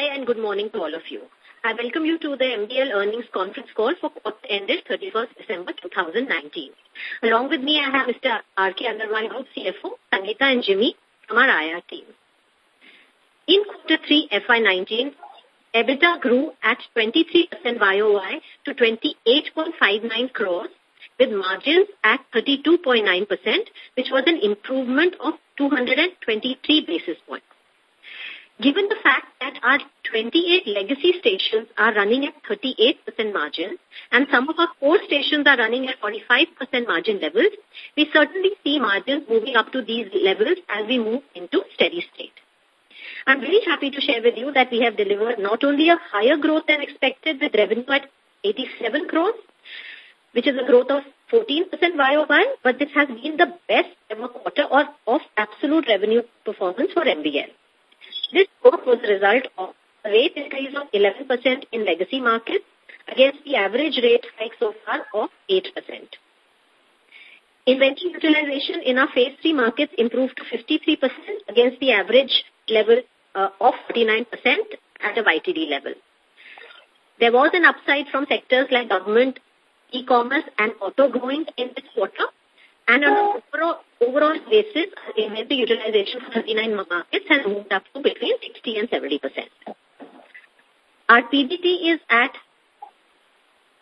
Hi and good morning to all of you. I welcome you to the MBL earnings conference call for quarter ended 31st December 2019. Along with me, I have Mr. R.K. Agarwal, Group CFO, Sangeeta and Jimmy from our IR team. In quarter 3 FY19, EBITDA grew at 23% YOY to 28.59 crores with margins at 32.9%, which was an improvement of 223 basis points. Given the fact that our 28 legacy stations are running at 38% margin and some of our core stations are running at 45% margin levels, we certainly see margins moving up to these levels as we move into steady state. I'm very happy to share with you that we have delivered not only a higher growth than expected with revenue at 87 crores, which is a growth of 14% YOY, but this has been the best ever quarter of absolute revenue performance for MBL. This growth was a result of a rate increase of 11% in legacy markets against the average rate hike so far of 8%. Inventory utilization in our phase 3 markets improved to 53% against the average level uh, of 49% at a YTD level. There was an upside from sectors like government, e-commerce and auto growing in this quarter and on an overall, overall basis, inventory utilization for 39 markets has moved up to between 60 and 70%. Our PBT is at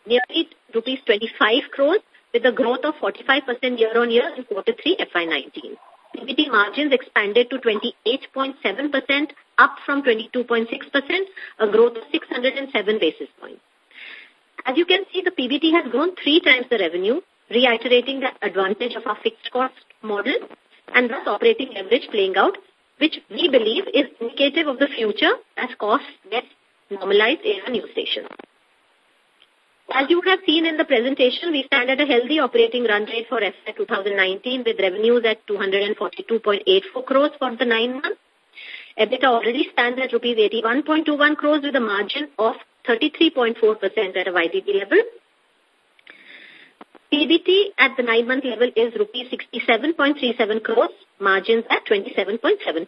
nearly rupees 25 crores with a growth of 45% year on year in quarter 3 FY19. PBT margins expanded to 28.7% up from 22.6%, a growth of 607 basis points. As you can see, the PBT has grown three times the revenue reiterating the advantage of our fixed cost model and thus operating leverage playing out, which we believe is indicative of the future as costs get normalized in our new station. As you have seen in the presentation, we stand at a healthy operating run rate for FY 2019 with revenues at 242.84 crores for the nine months. EBITDA already stands at rupees 81.21 crores with a margin of 33.4% at a YTD level PBT at the nine-month level is rupees 67.37 crores, margins at 27.7%.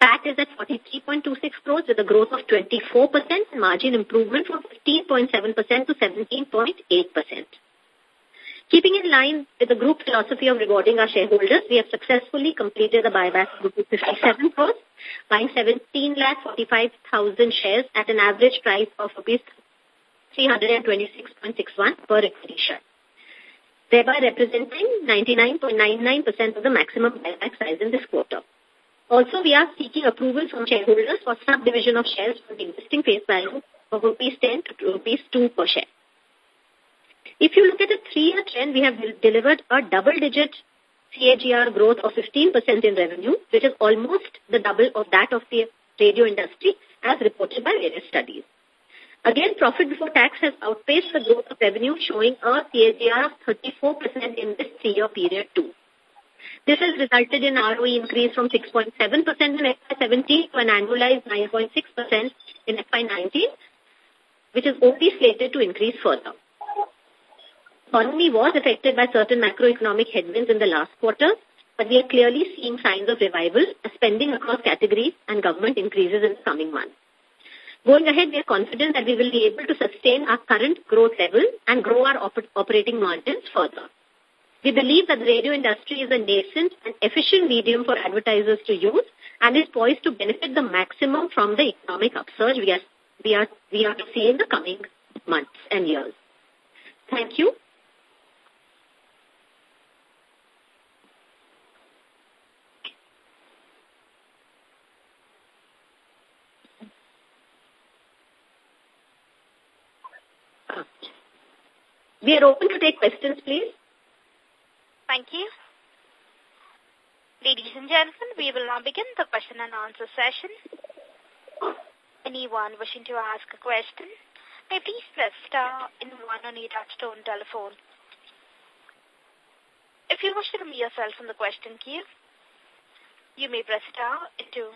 PAT is at 43.26 crores with a growth of 24%, and margin improvement from 15.7% to 17.8%. Keeping in line with the group philosophy of rewarding our shareholders, we have successfully completed a buyback of 57 crores, buying 17 lakh 45,000 shares at an average price of rupees 326.61 per equity share thereby representing 99.99% of the maximum buyback size in this quarter. Also, we are seeking approval from shareholders for subdivision of shares from the existing face value of rupees 10 to rupees 2 per share. If you look at a three-year trend, we have delivered a double-digit CAGR growth of 15% in revenue, which is almost the double of that of the radio industry as reported by various studies. Again, profit before tax has outpaced the growth of revenue, showing a CAGR of 34% in this three-year period too. This has resulted in ROE increase from 6.7% in FY17 to an annualized 9.6% in FY19, which is only slated to increase further. Economy was affected by certain macroeconomic headwinds in the last quarter, but we are clearly seeing signs of revival spending across categories and government increases in the coming months. Going ahead, we are confident that we will be able to sustain our current growth level and grow our op operating margins further. We believe that the radio industry is a nascent and efficient medium for advertisers to use and is poised to benefit the maximum from the economic upsurge we are, we are, we are to see in the coming months and years. Thank you. We are open to take questions, please. Thank you. Ladies and gentlemen, we will now begin the question and answer session. Anyone wishing to ask a question, may please press star in one on your touchtone telephone. If you wish to remove yourself from the question queue, you may press star in two.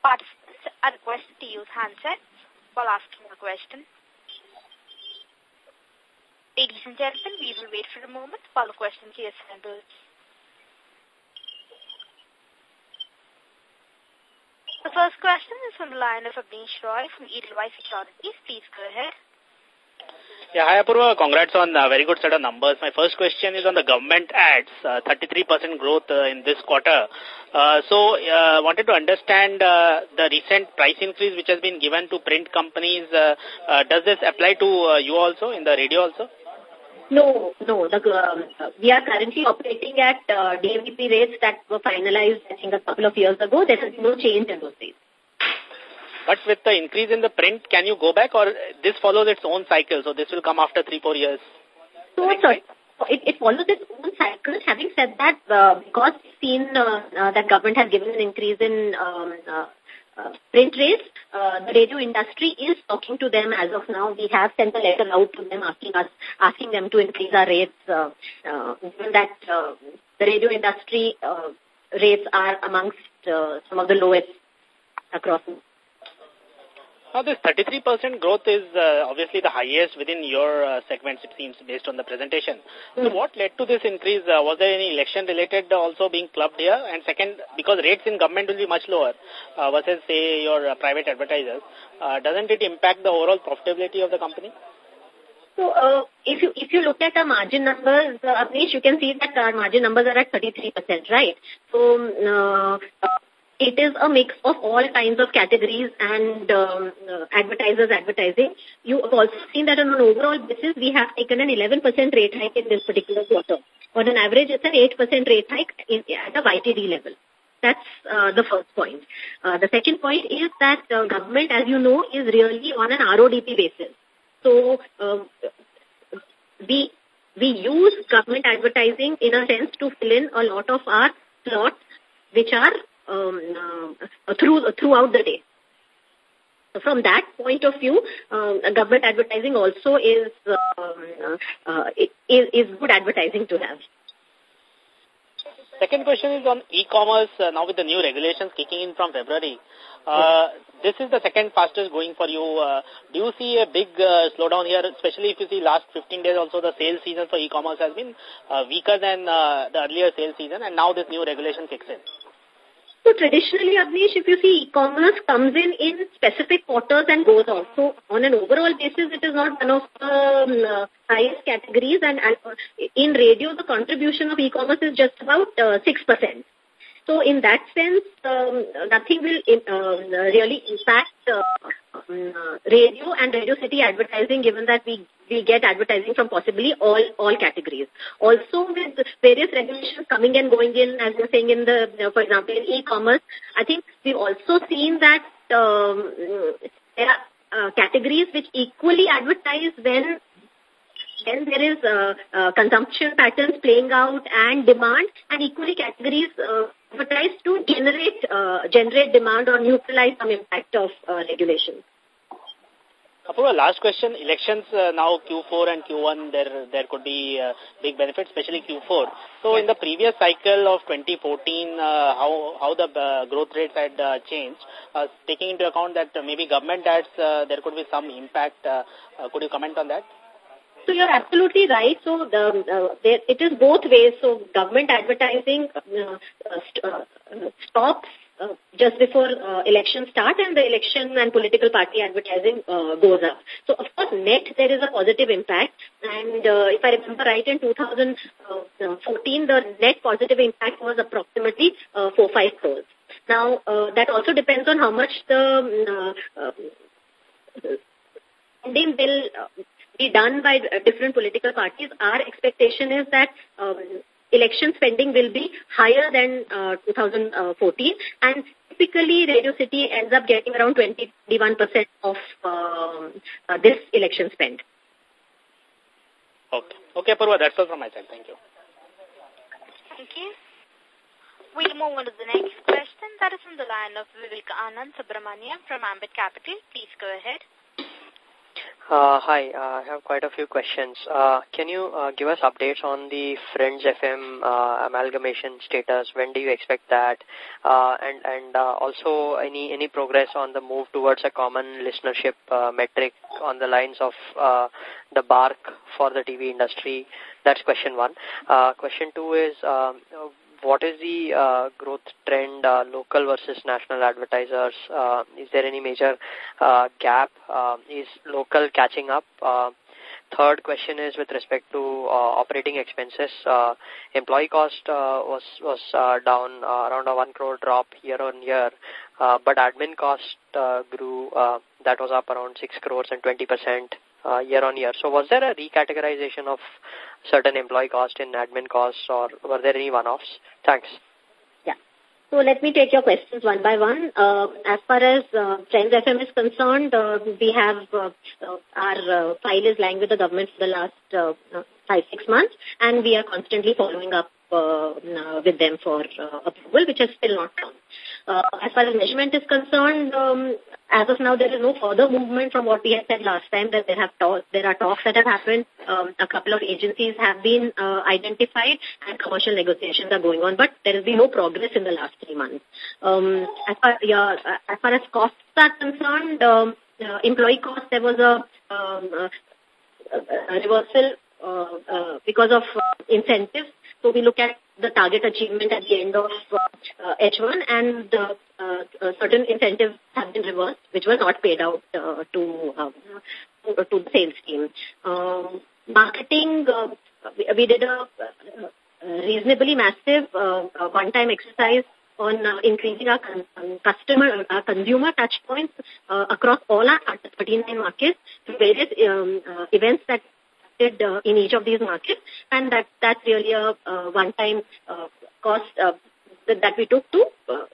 Participants are requested to use handsets while asking a question. Ladies and gentlemen, we will wait for a moment while the question queue assembles. The first question is from the line of Abneesh Roy from Edelweiss Securities. Please go ahead. Yeah, hi Apurva. Congrats on a very good set of numbers. My first question is on the government ads, 33% uh, growth uh, in this quarter. Uh, so, uh, wanted to understand uh, the recent price increase which has been given to print companies. Does this apply to you also in the radio also? No, no. The, um, we are currently operating at uh, rates that were finalized, I think, a couple of years ago. There is no change in those rates. But with the increase in the print, can you go back or this follows its own cycle? So this will come after three, four years? So sorry. It, it follows its own cycle. Having said that, uh, because seen uh, uh, that government has given an increase in um, uh, uh, print rates, uh, the radio industry is talking to them as of now. We have sent a letter out to them asking us, asking them to increase our rates, uh, uh, given that the radio industry rates are amongst some of the lowest across now, this 33% growth is uh, obviously the highest within your uh, segments, it seems, based on the presentation. So hmm. what led to this increase? Uh, was there any election-related also being clubbed here? And second, because rates in government will be much lower uh, versus, say, your uh, private advertisers, uh, doesn't it impact the overall profitability of the company? So, uh, if you if you look at our margin numbers, uh, Abneesh, you can see that our margin numbers are at 33%, right? So, uh, it is a mix of all kinds of categories and um, uh, advertisers advertising. You have also seen that on an overall basis, we have taken an 11% rate hike in this particular quarter. On an average, it's an 8% rate hike in, at a YTD level. That's uh, the first point. Uh, the second point is that uh, government, as you know, is really on an RODP basis. So um, we we use government advertising in a sense to fill in a lot of our slots which are um, uh, through, throughout the day. So from that point of view, um, government advertising also is, um, uh, is, is good advertising to have. Second question is on e-commerce. Uh, now with the new regulations kicking in from February, uh, this is the second fastest going for you. Uh, do you see a big uh, slowdown here, especially if you see last 15 days also the sales season for e-commerce has been weaker than the earlier sales season and now this new regulation kicks in? So traditionally, Abneesh, if you see e-commerce comes in in specific quarters and goes off. So on an overall basis, it is not one of the um, uh, highest categories. And, uh, in radio, the contribution of e-commerce is just about uh, 6%. So in that sense, um, nothing will in, uh, really impact uh, radio and Radio City advertising given that we, we get advertising from possibly all, all categories. Also with various regulations coming and going in, as you're saying in the, you know, for example, in e-commerce, I think we've also seen that um, there are uh, categories which equally advertise when then there is uh, uh, consumption patterns playing out and demand and equally categories uh, advertised to generate uh, generate demand or neutralize some impact of uh, regulation. Apurva, last question. Elections uh, now Q4 and Q1, there there could be uh, big benefits, especially Q4. So in the previous cycle of 2014, uh, how how the uh, growth rates had uh, changed, uh, taking into account that maybe government ads, uh, there could be some impact. Uh, uh, could you comment on that? So you're absolutely right. So the, uh, it is both ways. So government advertising uh, uh, st uh, stops uh, just before uh, election start and the election and political party advertising uh, goes up. So of course net there is a positive impact and uh, if I remember right in 2014 the net positive impact was approximately uh, 4-5 crores. Now uh, that also depends on how much the uh, uh, uh, be done by different political parties. Our expectation is that um, election spending will be higher than uh, 2014 and typically Radio City ends up getting around 21% of um, uh, this election spend. Okay. Okay, Purva, that's all from my side. Thank you. Thank you. We'll move on to the next question. That is from the line of Vivek Anand Subramaniam from Ambit Capital. Please go ahead. Uh, hi, uh, I have quite a few questions. Uh, can you uh, give us updates on the Friends FM uh, amalgamation status? When do you expect that? Uh, and and uh, also any any progress on the move towards a common listenership uh, metric on the lines of uh, the BARC for the TV industry? That's question one. Uh, question two is, um, what is the uh, growth trend, uh, local versus national advertisers? Uh, is there any major uh, gap? Uh, is local catching up? Uh, third question is with respect to uh, operating expenses. Uh, employee cost uh, was was uh, down uh, around a one crore drop year on year, uh, but admin cost uh, grew. Uh, that was up around six crores and twenty percent uh, year on year. So was there a recategorization of certain employee cost in admin costs, or were there any one-offs? Thanks. Yeah. So let me take your questions one by one. Uh, as far as uh, Friends FM is concerned, uh, we have uh, uh, our uh, file is lying with the government for the last uh, uh, five, six months, and we are constantly following up uh, uh, with them for uh, approval, which has still not come. Uh, as far as measurement is concerned, um, as of now, there is no further movement from what we had said last time that there have there are talks that have happened. Um, a couple of agencies have been uh, identified and commercial negotiations are going on, but there has been no progress in the last three months. Um, as far yeah, as far as costs are concerned, um, uh, employee costs there was a, um, uh, a reversal uh, uh, because of uh, incentives. So we look at the target achievement at the end of uh, uh, H1 and uh, uh, certain incentives have been reversed, which were not paid out uh, to, um, to, to the sales team. Um, marketing, uh, we, we did a uh, reasonably massive uh, one-time exercise on uh, increasing our um, customer, our consumer touch points uh, across all our 39 markets through various um, uh, events that uh, in each of these markets, and that that's really a uh, one-time uh, cost uh, that, we took to uh,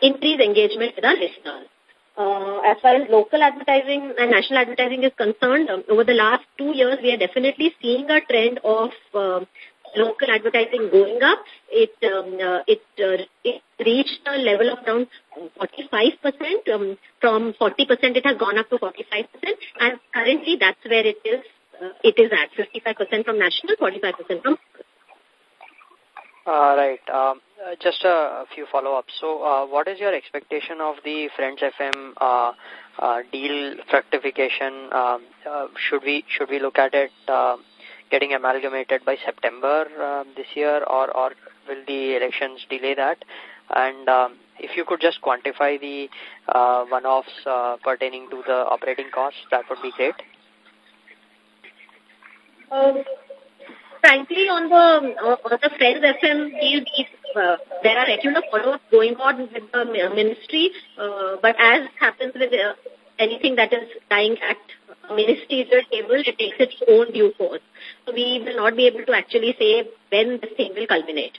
increase engagement with our listeners. Uh, as far as local advertising and national advertising is concerned, um, over the last two years, we are definitely seeing a trend of uh, local advertising going up. It um, uh, it uh, it reached a level of around 45 percent. Um, from 40 percent, it has gone up to 45 percent, and currently that's where it is. It is at 55 percent from national, 45 percent from. Uh, right. Um, uh, just a, few follow-ups. So, uh, what is your expectation of the Friends FM uh, uh, deal fructification? Um, uh, should we should we look at it uh, getting amalgamated by September uh, this year, or or will the elections delay that? And um, if you could just quantify the uh, one-offs uh, pertaining to the operating costs, that would be great. Frankly, on the uh, on the Friends FM deal, uh, there are regular follow-ups going on with the ministry, uh, but as happens with uh, anything that is dying at ministerial table, it takes its own due course. So we will not be able to actually say when this thing will culminate.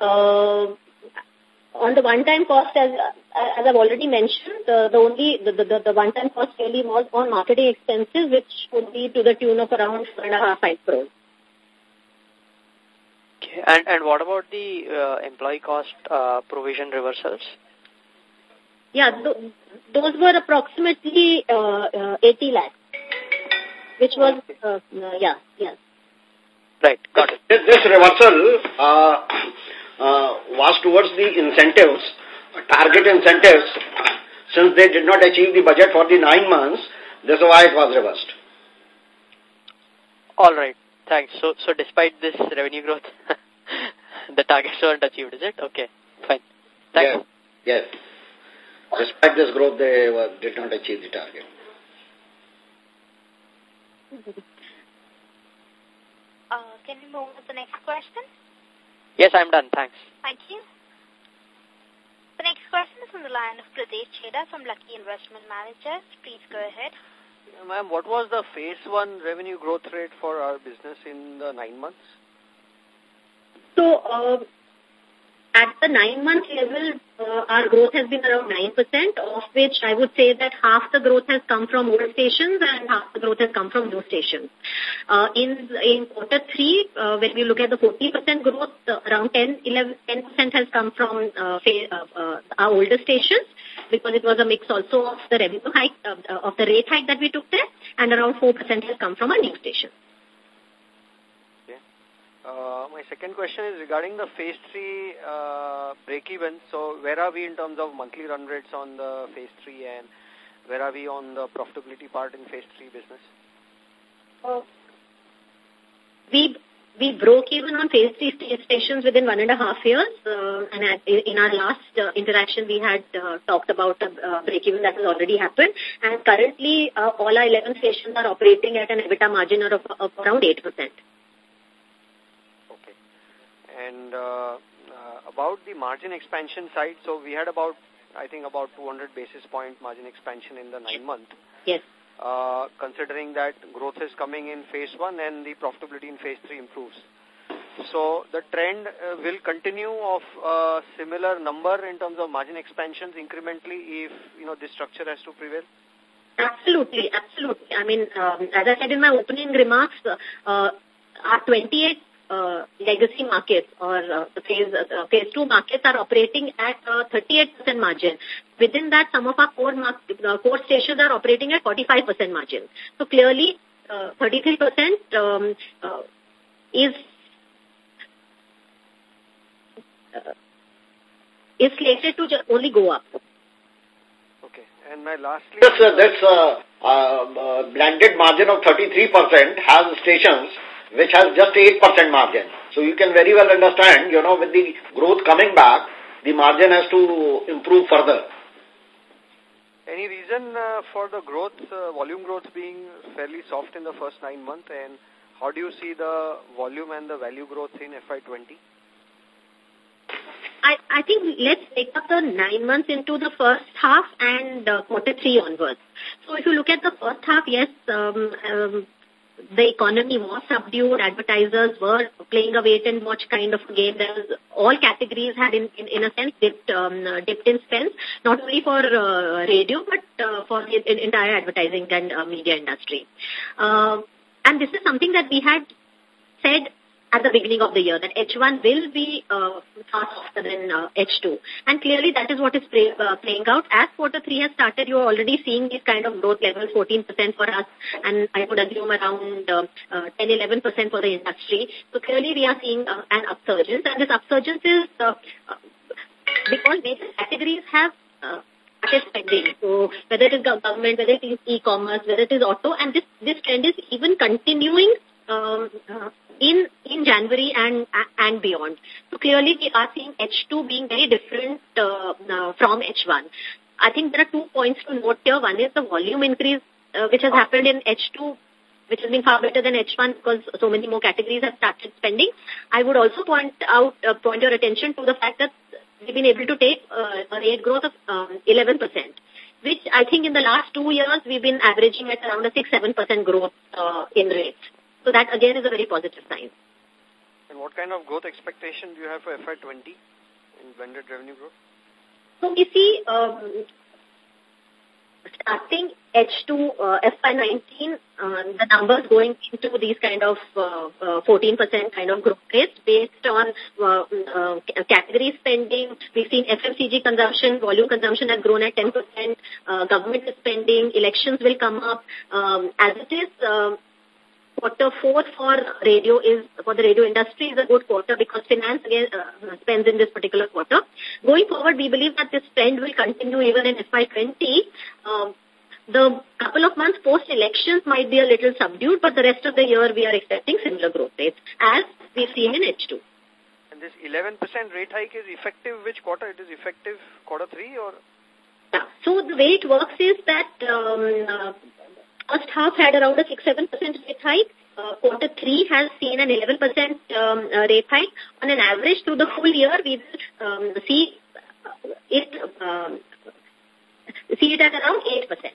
Uh, on the one-time cost, as, as I've already mentioned, the, the only the, the, the one-time cost really was on marketing expenses, which would be to the tune of around four and a half five crores. Okay. And and what about the uh, employee cost uh, provision reversals? Yeah, th those were approximately uh, uh, 80 lakhs, which was, uh, uh, yeah, yeah. Right, got it. This, this reversal uh, uh, was towards the incentives, target incentives. Since they did not achieve the budget for the nine months, this is why it was reversed. All right. Thanks. So, so despite this revenue growth, the targets weren't achieved, is it? Okay, fine. Thanks. Yes. yes. Despite this growth, they were, did not achieve the target. Uh, can we move to the next question? Yes, I'm done. Thanks. Thank you. The next question is on the line of Pradesh Cheda from Lucky Investment Managers. Please go ahead. Ma'am, what was the phase one revenue growth rate for our business in the nine months? So, uh, at the nine-month level, uh, our growth has been around 9%, of which I would say that half the growth has come from old stations and half the growth has come from new stations. Uh, in in quarter three, uh, when we look at the 40% growth, uh, around 10, 11, 10% has come from uh, uh, our older stations because it was a mix also of the revenue hike, of the rate hike that we took there, and around 4% has come from our new stations. Uh, my second question is regarding the phase three uh, break-even. So where are we in terms of monthly run rates on the phase three and where are we on the profitability part in phase three business? Uh, we we broke even on phase three stations within one and a half years. Uh, and at, in our last uh, interaction, we had uh, talked about a uh, break even that has already happened. And currently, uh, all our 11 stations are operating at an EBITDA margin of, of around 8%. And uh, uh, about the margin expansion side, so we had about, I think, about 200 basis point margin expansion in the nine month. Yes. Uh, considering that growth is coming in phase one and the profitability in phase three improves. So the trend uh, will continue of a similar number in terms of margin expansions incrementally if, you know, this structure has to prevail? Absolutely, absolutely. I mean, um, as I said in my opening remarks, uh, uh our 28 uh, legacy markets or uh, the phase, uh, phase two markets are operating at uh, 38% margin. Within that, some of our core, market, uh, core stations are operating at 45% margin. So clearly, uh, 33% um, uh, is uh, is slated to only go up. Okay. And my lastly... Yes, uh, that's uh, uh, blended margin of 33% has stations which has just 8% margin. So you can very well understand, you know, with the growth coming back, the margin has to improve further. Any reason uh, for the growth, uh, volume growth being fairly soft in the first nine months and how do you see the volume and the value growth in FY20? I, I think let's take up the nine months into the first half and uh, quarter three onwards. So if you look at the first half, yes, um, um, the economy was subdued, advertisers were playing a wait and watch kind of game. There was, all categories had in, in, in a sense dipped, um, dipped in spends, not only for uh, radio but uh, for the entire advertising and uh, media industry. Uh, and this is something that we had said at the beginning of the year that H1 will be uh, far than uh, H2. And clearly that is what is play, uh, playing out. As quarter three has started, you are already seeing these kind of growth levels, 14% for us, and I would assume around uh, uh, 10-11% for the industry. So clearly we are seeing uh, an upsurgence, and this upsurgence is uh, uh, because major categories have uh, spending. So whether it is government, whether it is e-commerce, whether it is auto, and this, this trend is even continuing um, uh, in in January and and beyond. So clearly we are seeing H2 being very different uh, uh, from H1. I think there are two points to note here. One is the volume increase uh, which has happened in H2 which has been far better than H1 because so many more categories have started spending. I would also point out, uh, point your attention to the fact that we've been able to take uh, a rate growth of um, 11%, which I think in the last two years we've been averaging at around a 6-7% growth uh, in rates. So that again is a very positive sign. And what kind of growth expectation do you have for FY20 in blended revenue growth? So we see um, starting H2 uh, FY19, uh, the numbers going into these kind of 14% uh, kind of growth rates based on uh, uh, category spending. We've seen FMCG consumption, volume consumption has grown at 10%. Uh, government is spending, elections will come up. Um, as it is, uh, quarter four for radio is, for the radio industry is a good quarter because finance again uh, spends in this particular quarter. Going forward, we believe that this trend will continue even in FY20. Um, the couple of months post-elections might be a little subdued, but the rest of the year we are expecting similar growth rates as we've seen in H2. And this 11% rate hike is effective which quarter? It is effective quarter three or? Yeah. So the way it works is that um, uh, first half had around a 6-7% rate hike. Uh, quarter three has seen an 11% um, uh, rate hike. On an average through the full year, we will um, see it um, see it at around 8%. Okay.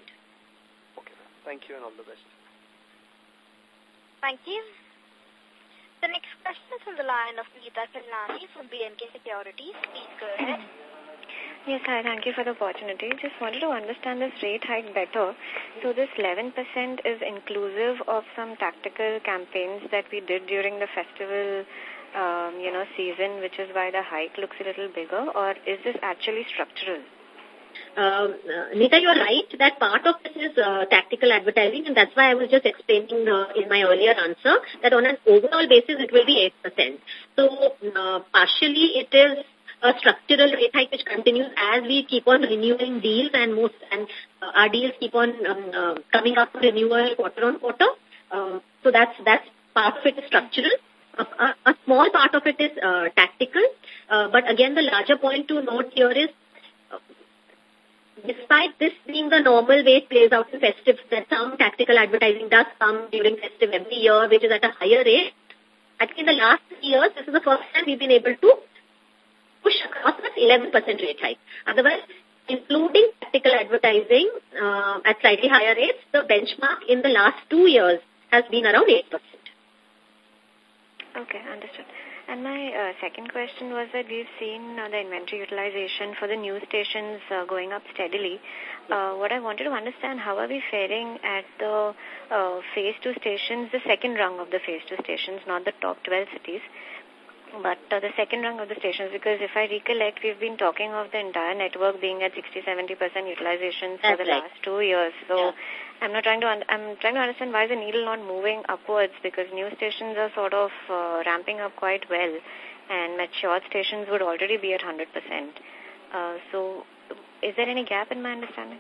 Thank you and all the best. Thank you. The next question is from the line of Neeta Kallani from BNK Securities. Please go ahead. Yes, hi. Thank you for the opportunity. Just wanted to understand this rate hike better. So this 11% is inclusive of some tactical campaigns that we did during the festival, um, you know, season, which is why the hike looks a little bigger, or is this actually structural? Uh, Nita, you're right that part of this is uh, tactical advertising and that's why I was just explaining uh, in my earlier answer that on an overall basis it will be 8%. So uh, partially it is a structural rate hike which continues as we keep on renewing deals and most and uh, our deals keep on um, uh, coming up for renewal quarter on quarter. Uh, so that's that's part of it is structural. a, a, a small part of it is uh, tactical, uh, but again, the larger point to note here is uh, despite this being the normal way it plays out in festive, that some tactical advertising does come during festive every year, which is at a higher rate. I think in the last three years, this is the first time we've been able to push across that 11% rate hike. Otherwise, including tactical advertising uh, at slightly higher rates, the benchmark in the last two years has been around 8%. Okay, understood. And my uh, second question was that we've seen uh, the inventory utilization for the new stations uh, going up steadily. Uh, what I wanted to understand, how are we faring at the uh, phase two stations, the second rung of the phase two stations, not the top 12 cities, but uh, the second rung of the stations, because if I recollect, we've been talking of the entire network being at 60-70% utilization for That's the right. last two years. So Yeah. I'm not trying to, I'm trying to understand why is the needle not moving upwards because new stations are sort of uh, ramping up quite well and matured stations would already be at 100%. Uh, so is there any gap in my understanding?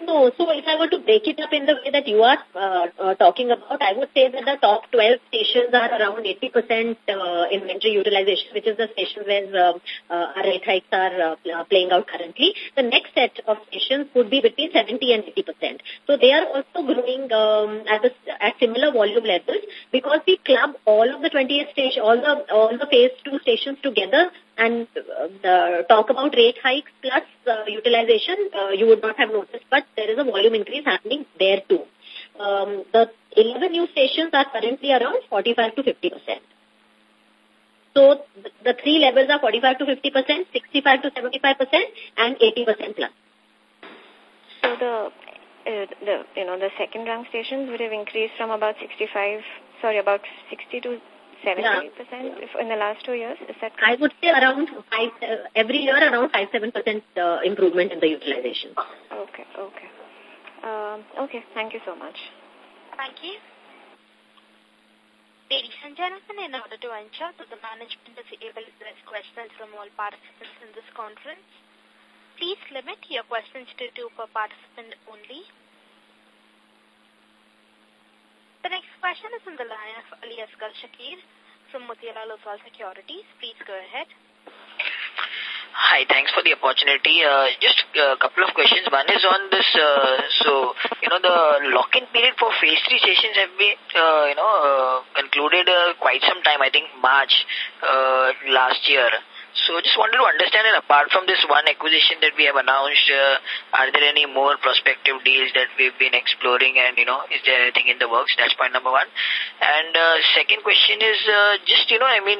No, so if I were to break it up in the way that you are uh, uh, talking about, I would say that the top 12 stations are around 80% uh, inventory utilization, which is the stations where uh, uh, our rate hikes are uh, uh, playing out currently. The next set of stations would be between 70 and 80%. So they are also growing um, at, the, at similar volume levels because we club all of the 28 station, all the all the phase two stations together and uh, the, talk about rate hikes plus uh, utilization, uh, you would not have noticed, but there is a volume increase happening there too. Um, the 11 new stations are currently around 45 to 50 percent. So th- the three levels are 45 to 50 percent, 65 to 75 percent, and 80 percent plus. So the, uh, the, you know, the second rank stations would have increased from about 65, sorry, about 60 to 70 percent in the last two years. Is that I would say around five, uh, every year around 5 7 percent uh, improvement in the utilization. Okay, okay. Um, okay, thank you so much. Thank you. Ladies and gentlemen, in order to ensure that the management is able to address questions from all participants in this conference, please limit your questions to two per participant only. The next question is on the line of Ali Asghar Shakir from Motilal Oswal Securities. Please go ahead. Hi, thanks for the opportunity. Uh, just a couple of questions. One is on this, uh, so, you know, the lock-in period for phase 3 stations have been, uh, you know, uh, concluded uh, quite some time, I think March last year. So just wanted to understand, and apart from this one acquisition that we have announced, uh, are there any more prospective deals that we've been exploring and, you know, is there anything in the works? That's point number one. And uh, second question is uh, just, you know, I mean,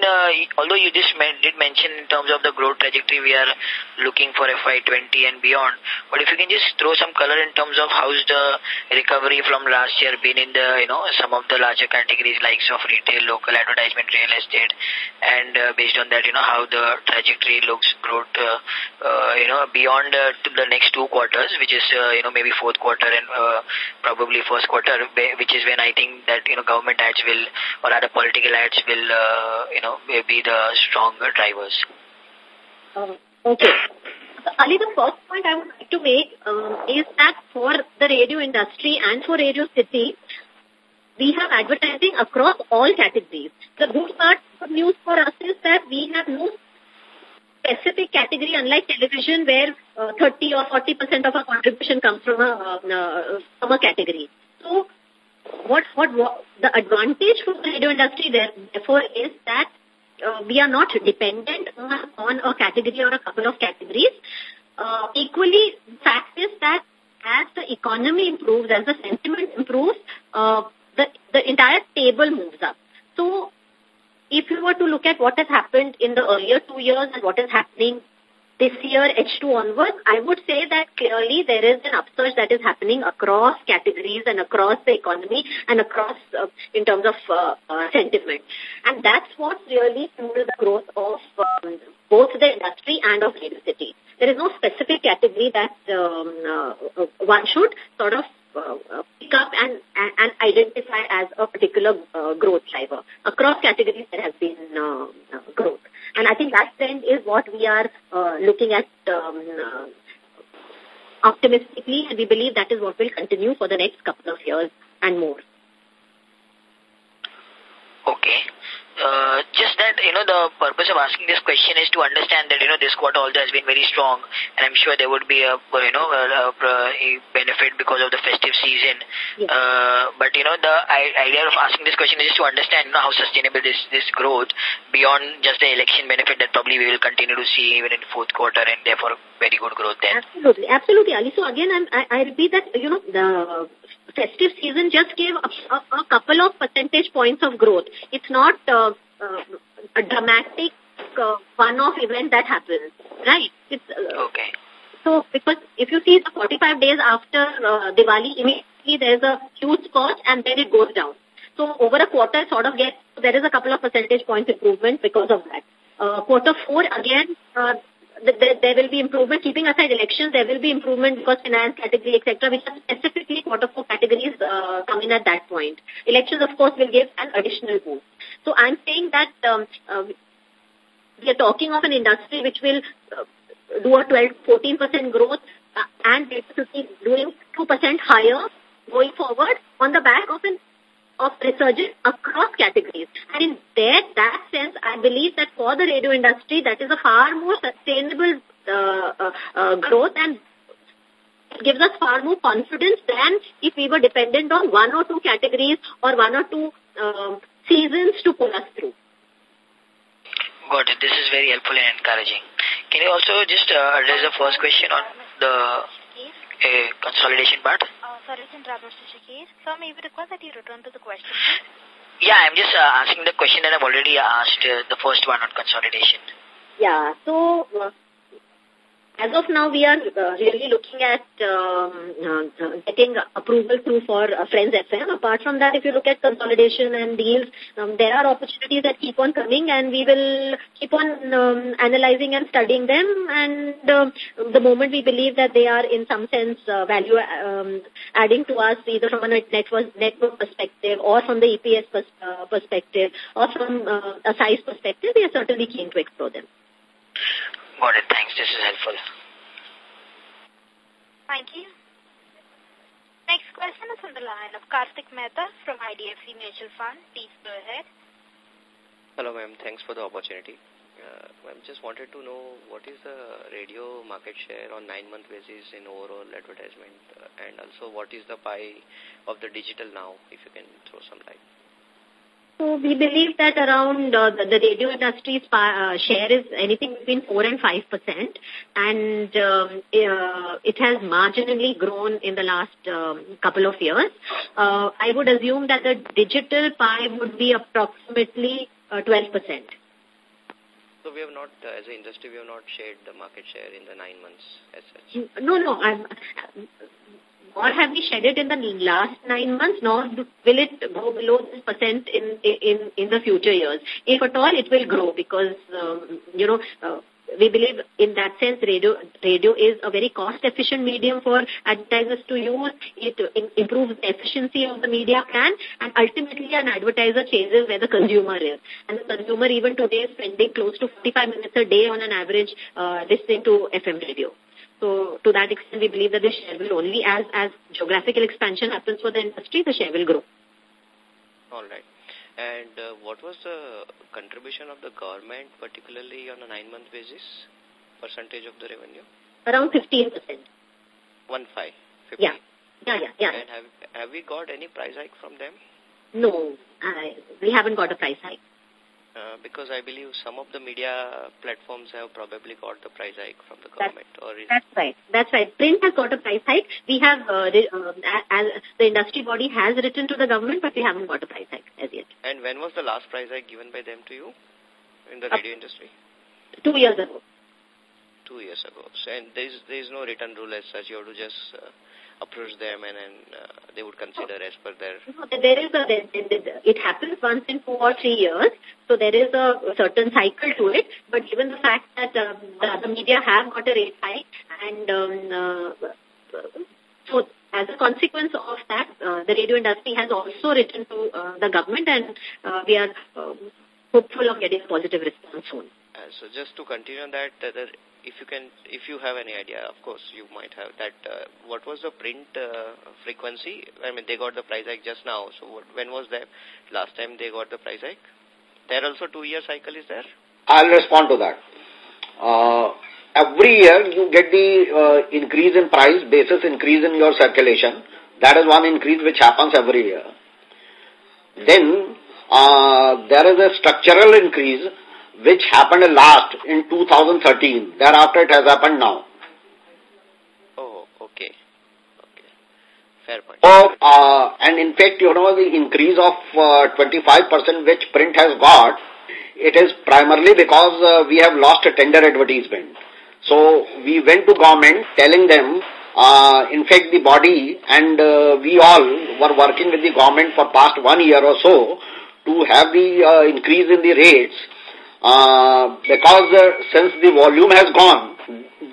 although you just did mention in terms of the growth trajectory we are looking for FY20 and beyond, but if you can just throw some color in terms of how's the recovery from last year been in the, you know, some of the larger categories like of retail, local advertisement, real estate, and based on that, you know, how the trajectory looks growth, uh, uh, you know, beyond uh, the next two quarters, which is, you know, maybe fourth quarter and probably first quarter, which is when I think that, you know, government ads will, or other political ads will, you know, be the stronger drivers. Um, okay. Ali, the first point I would like to make um, is that for the radio industry and for Radio City, we have advertising across all categories. The good part, good news for us is that we have no specific category, unlike television, where uh, 30 or 40 percent of our contribution comes from a, uh, uh, from a category. So, what, what, what the advantage for the radio industry there, therefore is that uh, we are not dependent on, on a category or a couple of categories. Uh, equally, the fact is that as the economy improves, as the sentiment improves, uh, the, the entire table moves up. So, if you were to look at what has happened in the earlier two years and what is happening this year, H2 onwards, I would say that clearly there is an upsurge that is happening across categories and across the economy and across uh, in terms of uh, uh, sentiment. And that's what's really fueled the growth of um, both the industry and of Radio City. There is no specific category that um, uh, one should sort of uh, uh, pick up and, and, and identify as a particular uh, growth driver. Across categories, there has been uh, uh, growth. And I think that trend is what we are uh, looking at um, optimistically, and we believe that is what will continue for the next couple of years and more. Okay. Uh, uh, just that, you know, the purpose of asking this question is to understand that, you know, this quarter also has been very strong and I'm sure there would be a, you know, a, a benefit because of the festive season. Yes. Uh, but, you know, the idea of asking this question is just to understand, you know, how sustainable this, this growth beyond just the election benefit that probably we will continue to see even in fourth quarter and therefore very good growth there. Absolutely. Absolutely, Ali. So again, I'm, I, I repeat that, you know, the festive season just gave a, a, a couple of percentage points of growth. It's not uh, uh, a dramatic uh, one-off event that happens, right? It's, uh, okay. So, because if you see the 45 days after uh, Diwali, immediately there's a huge spurt and then it goes down. So, over a quarter sort of gets, there is a couple of percentage points improvement because of that. Uh, quarter four, again, uh, there, will be improvement. Keeping aside elections, there will be improvement because finance category, etc., which are specifically quarter four categories uh, come in at that point. Elections, of course, will give an additional boost. So I'm saying that um, uh, we are talking of an industry which will uh, do a 12, 14% growth uh, and basically doing 2% higher going forward on the back of an of resurgence across categories. And in that, that sense, I believe that for the radio industry, that is a far more sustainable uh, uh, uh, growth and gives us far more confidence than if we were dependent on one or two categories or one or two um, seasons to pull us through. Got it. This is very helpful and encouraging. Can you also just uh, address the first question on the uh, consolidation part? Sorry to interrupt, Mr. Shakir. Sir, may we request that you return to the question, Yeah, I'm just uh, asking the question that I've already asked, uh, the first one on consolidation. Yeah, so uh, as of now, we are uh, really looking at um, uh, getting approval through for uh, Friends FM. Apart from that, if you look at consolidation and deals, um, there are opportunities that keep on coming and we will keep on um, analyzing and studying them. And um, the moment we believe that they are in some sense uh, value um, adding to us, either from a network, network perspective or from the EPS pers uh, perspective or from uh, a size perspective, we are certainly keen to explore them. Got it. Thanks. This is helpful. Thank you. Next question is on the line of Kartik Mehta from IDFC Mutual Fund. Please go ahead. Hello, ma'am. Thanks for the opportunity. Uh, ma'am, just wanted to know what is the radio market share on nine-month basis in overall advertisement uh, and also what is the pie of the digital now, if you can throw some light. So we believe that around uh, the, the, radio industry's uh, share is anything between 4 and 5 percent and um, uh, it has marginally grown in the last um, couple of years. Uh, I would assume that the digital pie would be approximately uh, 12 percent. So we have not, uh, as an industry, we have not shared the market share in the nine months as such? No, no. I'm, nor have we shed it in the last nine months, nor will it go below this percent in, in, in the future years. If at all, it will grow because, um, you know, uh, we believe in that sense radio radio is a very cost efficient medium for advertisers to use. It in, improves the efficiency of the media plan and ultimately an advertiser changes where the consumer is. And the consumer even today is spending close to 45 minutes a day on an average uh, listening to fm radio so to that extent, we believe that the share will only, as, as geographical expansion happens for the industry, the share will grow. All right. And uh, what was the contribution of the government, particularly on a nine-month basis, percentage of the revenue? Around 15%. One five. 50. Yeah. Yeah, yeah, yeah. And have, have we got any price hike from them? No, I, we haven't got a price hike. Uh, because I believe some of the media platforms have probably got the price hike from the government. That's, or that's right. That's right. Print has got a price hike. We have, uh, uh, as the industry body has written to the government, but we haven't got a price hike as yet. And when was the last price hike given by them to you in the radio industry? Two years ago. Two years ago. So, and there is, there is no written rule as such. You have to just... Approach them and, and uh, they would consider as per their... There is a, it happens once in two or three years, so there is a certain cycle to it, but given the fact that um, the, the media have got a rate hike and um, uh, so as a consequence of that, uh, the radio industry has also written to uh, the government and uh, we are um, hopeful of getting a positive response soon. Uh, so just to continue on that, uh, if you can, if you have any idea, of course you might have that. Uh, what was the print uh, frequency? I mean, they got the price hike just now. So what, when was that last time they got the price hike? There also two-year cycle is there? I'll respond to that. Uh, every year you get the increase in price basis increase in your circulation. That is one increase which happens every year. Then there is a structural increase which happened last in 2013. Thereafter it has happened now. Oh, okay. Okay. Fair point. So, uh, and in fact, you know, the increase of uh, 25% which print has got, it is primarily because uh, we have lost a tender advertisement. So, we went to government telling them, uh, in fact, the body and uh, we all were working with the government for past one year or so to have the uh, increase in the rates uh, because uh, since the volume has gone,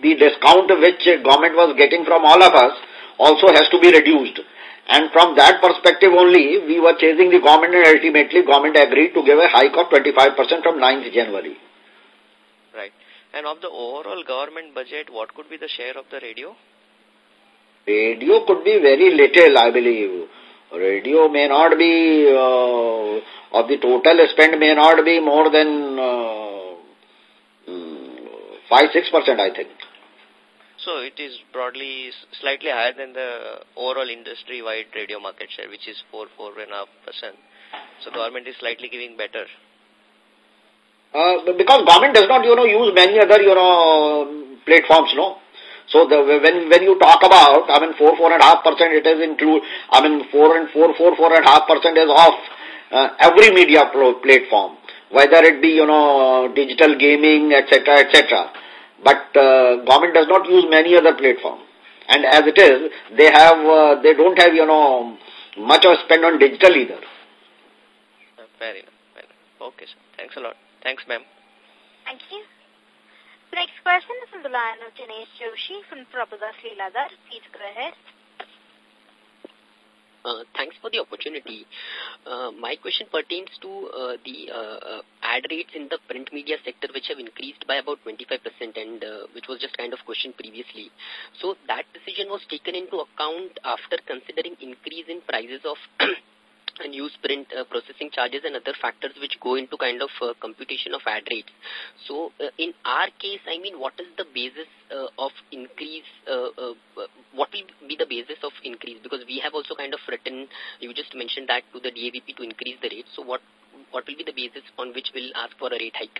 the discount which government was getting from all of us also has to be reduced. And from that perspective only, we were chasing the government and ultimately government agreed to give a hike of 25% from 9th January. Right. And of the overall government budget, what could be the share of the radio? Radio could be very little, I believe. Radio may not be, uh, of the total spend may not be more than uh, 5-6%, I think. So it is broadly slightly higher than the overall industry-wide radio market share, which is 4, 4.5%. So government is slightly giving better. Uh, because government does not, you know, use many other, you know, platforms, no? So the, when when you talk about, I mean, four four and a half percent, it is include. I mean, four and four four four and a half percent is off uh, every media pro platform, whether it be you know digital gaming, etc., etc. But uh, government does not use many other platform, and as it is, they have uh, they don't have you know much of spend on digital either. Fair enough. Fair enough. Okay, sir. Thanks a lot. Thanks, ma'am. Thank you. The next question is from the line of Jinesh Joshi from Prabhudas Lilladher. Please go ahead. Uh, thanks for the opportunity. Uh, my question pertains to uh, the uh, ad rates in the print media sector which have increased by about 25% and uh, which was just kind of questioned previously. So that decision was taken into account after considering increase in prices of and newsprint uh, processing charges and other factors which go into kind of uh, computation of ad rates. So uh, in our case, I mean, what is the basis uh, of increase, uh, uh, what will be the basis of increase? Because we have also kind of written, you just mentioned that to the DAVP to increase the rate. So what, what will be the basis on which we'll ask for a rate hike?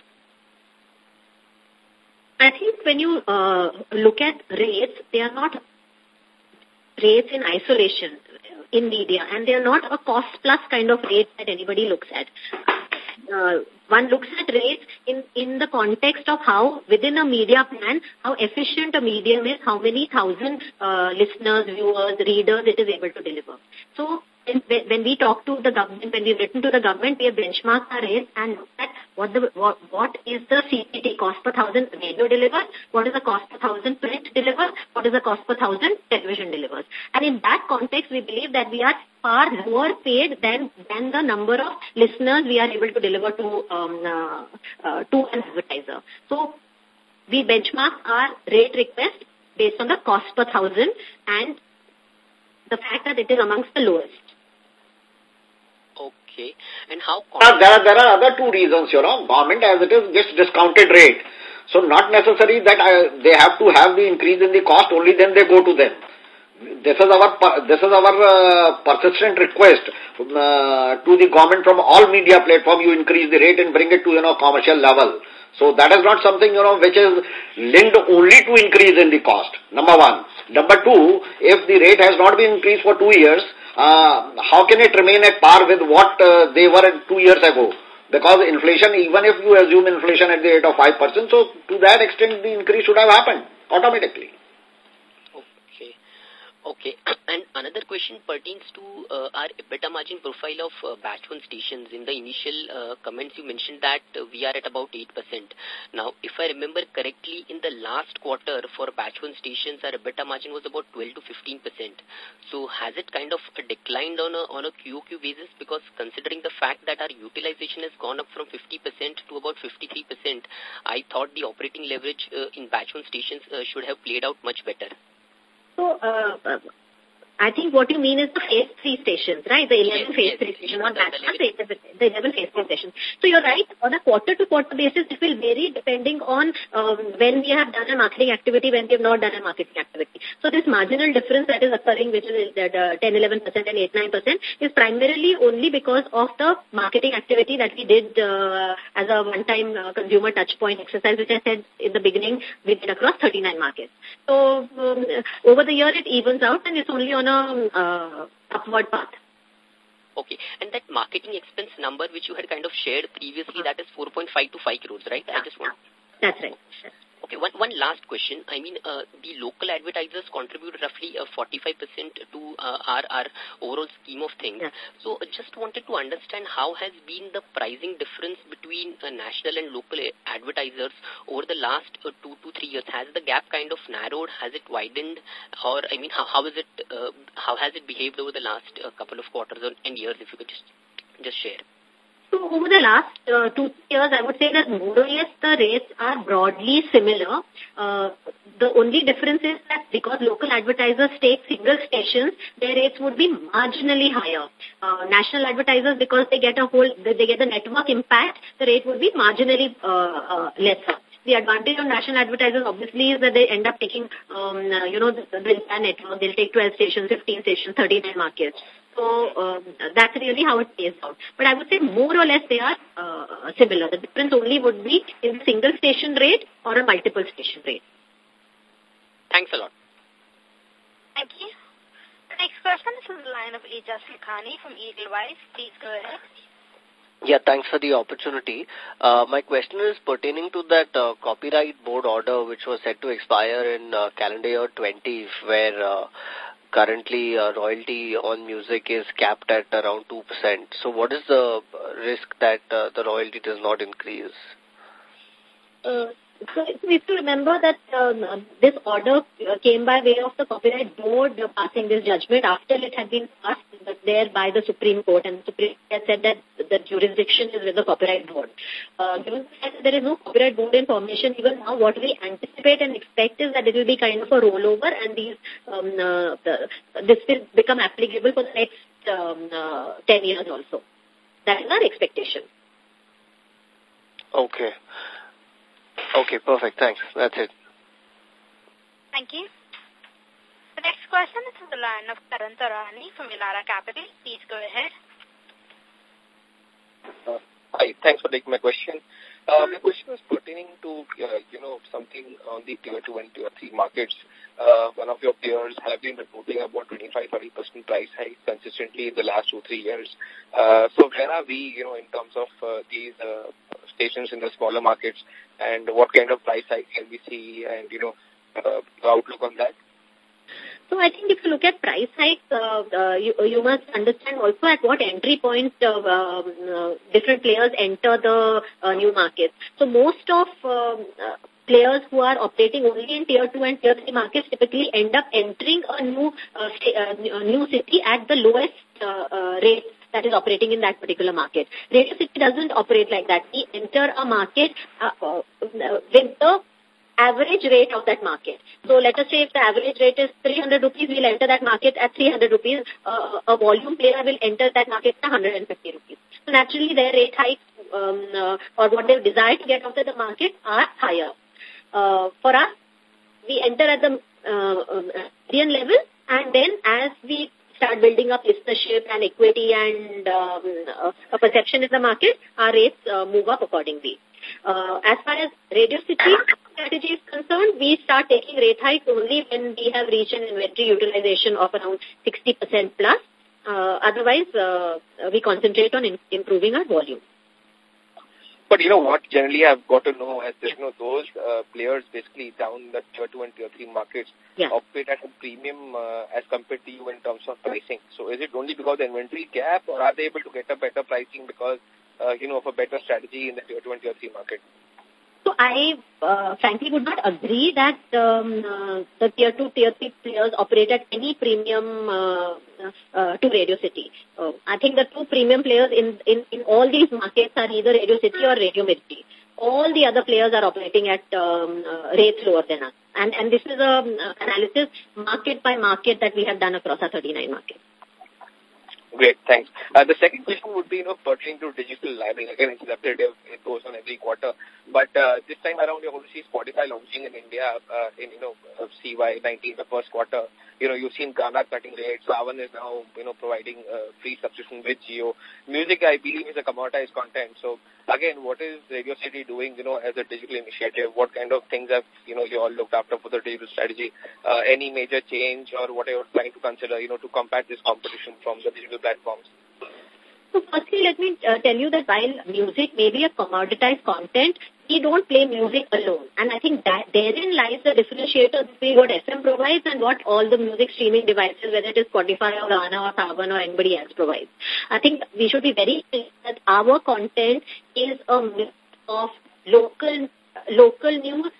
I think when you look at rates, they are not rates in isolation in media and they are not a cost plus kind of rate that anybody looks at. Uh, one looks at rates in, in the context of how within a media plan, how efficient a medium is, how many thousand uh, listeners, viewers, readers it is able to deliver. So when we talk to the government, when we've written to the government, we have benchmarked our rates and looked at what, the, what, what is the CPT cost per thousand radio delivers, what is the cost per thousand print delivers, what is the cost per thousand television delivers. And in that context, we believe that we are far lower paid than, than the number of listeners we are able to deliver to, um, uh, uh, to an advertiser. So we benchmark our rate request based on the cost per thousand and the fact that it is amongst the lowest. Okay. And how... Now, there, are, there are other two reasons, you know. Government as it is just discounted rate. So not necessary that I, they have to have the increase in the cost, only then they go to them. This is our this is our uh, persistent request uh, to the government from all media platform. You increase the rate and bring it to you know commercial level. So that is not something you know which is linked only to increase in the cost. Number one. Number two, if the rate has not been increased for two years, uh, how can it remain at par with what uh, they were two years ago? Because inflation, even if you assume inflation at the rate of 5%, so to that extent the increase should have happened automatically. Okay. And another question pertains to uh, our EBITDA margin profile of uh, batch 1 stations. In the initial uh, comments, you mentioned that uh, we are at about 8%. Now, if I remember correctly, in the last quarter for batch 1 stations, our EBITDA margin was about 12 to 15%. So has it kind of declined on a, on a QOQ basis? Because considering the fact that our utilization has gone up from 50% to about 53%, I thought the operating leverage uh, in batch 1 stations should have played out much better. So, uh, I think what you mean is the phase three stations, right? The 11 yes, phase yes, three stations, not that one, the 11, the 11 phase three stations. So you're right, on a quarter to quarter basis, it will vary depending on um, when we have done a marketing activity, when we have not done a marketing activity. So this marginal difference that is occurring, which is uh, 10, 11% and 8, 9%, is primarily only because of the marketing activity that we did uh, as a one-time uh, consumer touchpoint exercise, which I said in the beginning, we did across 39 markets. So um, over the year, it evens out and it's only on on a uh, upward path. Okay. And that marketing expense number which you had kind of shared previously, that is 4.5 to 5 crores, right? Yeah. I just want. That's right. Okay, one, one last question. I mean, uh, the local advertisers contribute roughly uh, 45% to uh, our, our overall scheme of things. Yeah. So uh, just wanted to understand how has been the pricing difference between uh, national and local advertisers over the last uh, two to three years. Has the gap kind of narrowed? Has it widened? Or, I mean, how, how is it, uh, how has it behaved over the last uh, couple of quarters and years, if you could just, just share? So over the last uh, two years, I would say that more or less the rates are broadly similar. Uh, the only difference is that because local advertisers take single stations, their rates would be marginally higher. Uh, national advertisers, because they get a whole, they get the network impact, the rate would be marginally lesser the advantage of national advertisers obviously is that they end up taking, um, you know, the, the entire network. They'll take 12 stations, 15 stations, 39 markets. So um, that's really how it plays out. But I would say more or less they are uh, similar. The difference only would be in single station rate or a multiple station rate. Thanks a lot. Thank you. The next question is from the line of Ijaz Lakhani from Edelweiss. Please go ahead. Yeah, thanks for the opportunity. Uh, my question is pertaining to that uh, copyright board order which was set to expire in uh, calendar year 20 where uh, currently uh, royalty on music is capped at around 2%. So what is the risk that uh, the royalty does not increase? Uh, so we have to remember that um, this order uh, came by way of the copyright board passing this judgment after it had been passed there by the Supreme Court and the Supreme Court said that the jurisdiction is with the copyright board. Uh, given that there is no copyright board information even now, what we anticipate and expect is that it will be kind of a rollover and these um, uh, the, this will become applicable for the next um, uh, 10 years also. That is our expectation. Okay. Okay, perfect. Thanks. That's it. Thank you. The next question is from the line of Karan Taurani from Elara Capital. Please go ahead. Uh, hi, thanks for taking my question. Uh, my question was pertaining to, uh, you know, something on the tier 2 and tier 3 markets. Uh, one of your peers have been reporting about 25-30% price hike consistently in the last two, three years. Uh, so where are we, you know, in terms of uh, these uh, stations in the smaller markets and what kind of price hike can we see and, you know, uh, outlook on that? So I think if you look at price hikes, uh, uh, you, you must understand also at what entry point uh, um, uh, different players enter the uh, new markets. So most of um, uh, players who are operating only in tier 2 and tier 3 markets typically end up entering a new uh, uh, new city at the lowest uh, uh, rate that is operating in that particular market. Radio City doesn't operate like that. We enter a market uh, uh, with the average rate of that market. So let us say if the average rate is 300 rupees, we'll enter that market at 300 rupees. Uh, a volume player will enter that market at 150 rupees. So naturally their rate hikes um, uh, or what they desire to get out of the market are higher. Uh, for us, we enter at the uh, um, Indian level and then as we start building up listenership and equity and um, uh, a perception in the market, our rates uh, move up accordingly. Uh, as far as Radio City strategy is concerned, we start taking rate hikes only when we have reached an inventory utilization of around 60% plus. Uh, otherwise, uh, we concentrate on in improving our volume. But you know what, generally I've got to know as you know, those uh, players basically down the tier 2 and tier 3 markets yeah. operate at a premium uh, as compared to you in terms of pricing. So is it only because the inventory gap or are they able to get a better pricing because, uh, you know, of a better strategy in the tier 2 and tier 3 market? So I uh, frankly would not agree that um, uh, the tier 2, tier 3 players operate at any premium uh, uh, to Radio City. Uh, I think the two premium players in, in, in all these markets are either Radio City or Radio Mirchi. all the other players are operating at um, uh, rates lower than us. And, and this is a um, analysis market by market that we have done across our 39 markets. Great, thanks. Uh, the second question would be, you know, pertaining to digital library. Again, it's repetitive. It goes on every quarter. But uh, this time around, you're going to see Spotify launching in India uh, in, you know, uh, CY19, the first quarter. You know, you've seen Gaana cutting rates. Saavn is now, you know, providing uh, free subscription with Jio. Music, I believe, is a commoditized content. So, again, what is Radio City doing, you know, as a digital initiative? What kind of things have, you know, you all looked after for the digital strategy? Uh, any major change or what are you trying to consider, you know, to combat this competition from the digital platforms? So firstly, let me uh, tell you that while music may be a commoditized content, we don't play music alone. And I think that therein lies the differentiator between what FM provides and what all the music streaming devices, whether it is Spotify or Gaana or Saavn or anybody else provides. I think we should be very clear that our content is a mix of local, local news,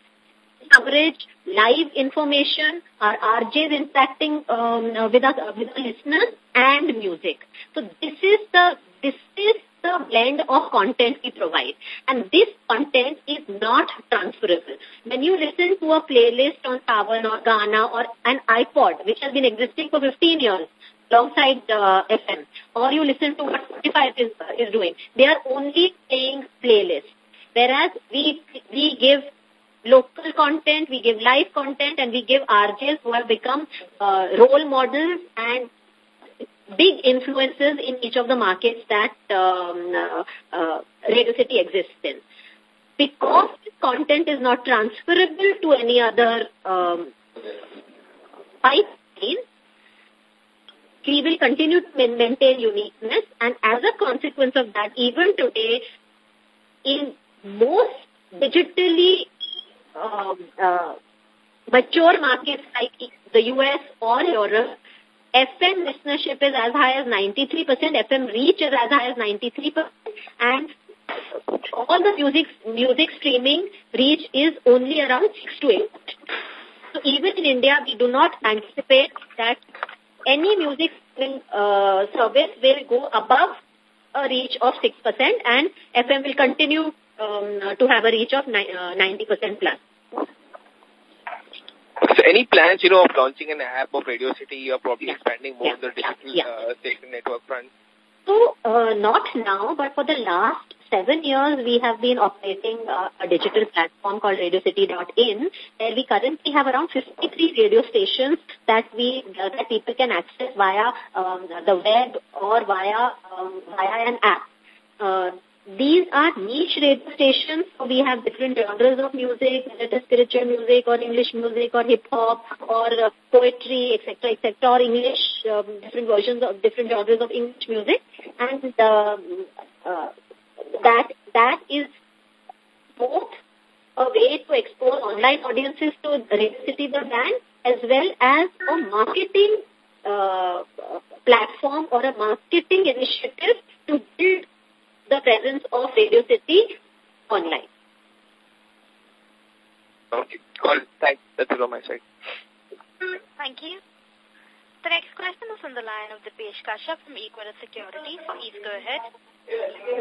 coverage, live information, our RJs interacting um, with us, with the listeners, and music. So this is the this is the blend of content we provide, and this content is not transferable. When you listen to a playlist on Saavn or Gaana or an iPod, which has been existing for 15 years, alongside uh, FM, or you listen to what Spotify is, is doing, they are only playing playlists. Whereas we we give local content, we give live content, and we give RJs who have become uh, role models and big influences in each of the markets that um, uh, uh, Radio City exists in. Because content is not transferable to any other um, pipeline, we will continue to maintain uniqueness and as a consequence of that, even today, in most digitally um, uh, mature markets like the US or Europe, FM listenership is as high as 93%, FM reach is as high as 93%, and all the music music streaming reach is only around 6 to 8. So even in India, we do not anticipate that any music uh, service will go above a reach of 6% and FM will continue um, to have a reach of 90% uh, plus. So any plans, you know, of launching an app of Radio City, you're probably yeah. expanding more yeah. the digital yeah. uh, station network front? So, uh, not now, but for the last seven years, we have been operating uh, a digital platform called RadioCity.in, where we currently have around 53 radio stations that we uh, that people can access via um, the web or via um, via an app. Uh, these are niche radio stations. So we have different genres of music, whether it is spiritual music or English music or hip hop or uh, poetry, etc., etc., or English, um, different versions of different genres of English music. And uh, uh, that that is both a way to expose online audiences to Radio City the brand as well as a marketing uh, platform or a marketing initiative to build the presence of Radio City online. Okay, cool. Thanks. That's it on my side. Thank you. The next question is on the line of Dipesh Kashyap from Equirus Securities. Please go ahead.